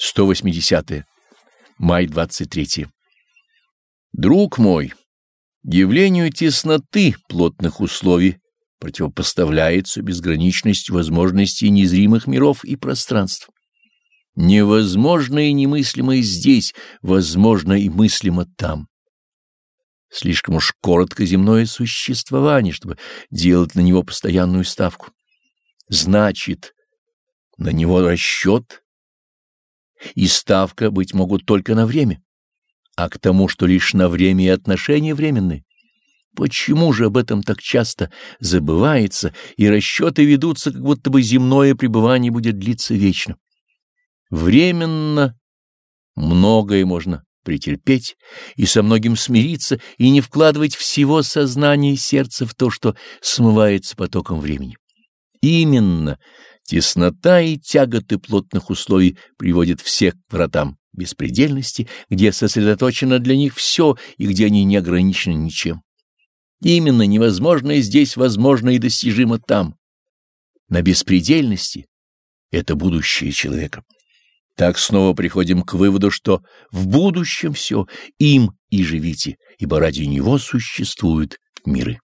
180. -е. Май 23. Друг мой, явлению тесноты плотных условий противопоставляется безграничность возможностей незримых миров и пространств. Невозможно и немыслимо здесь, возможно и мыслимо там. Слишком уж коротко земное существование, чтобы делать на него постоянную ставку. Значит, на него расчет и ставка быть могут только на время, а к тому, что лишь на время и отношения временные. Почему же об этом так часто забывается, и расчеты ведутся, как будто бы земное пребывание будет длиться вечно? Временно многое можно претерпеть и со многим смириться, и не вкладывать всего сознания и сердца в то, что смывается потоком времени. Именно Теснота и тяготы плотных условий приводят всех к вратам беспредельности, где сосредоточено для них все и где они не ограничены ничем. Именно невозможное здесь возможно и достижимо там. На беспредельности — это будущее человека. Так снова приходим к выводу, что в будущем все, им и живите, ибо ради него существуют миры.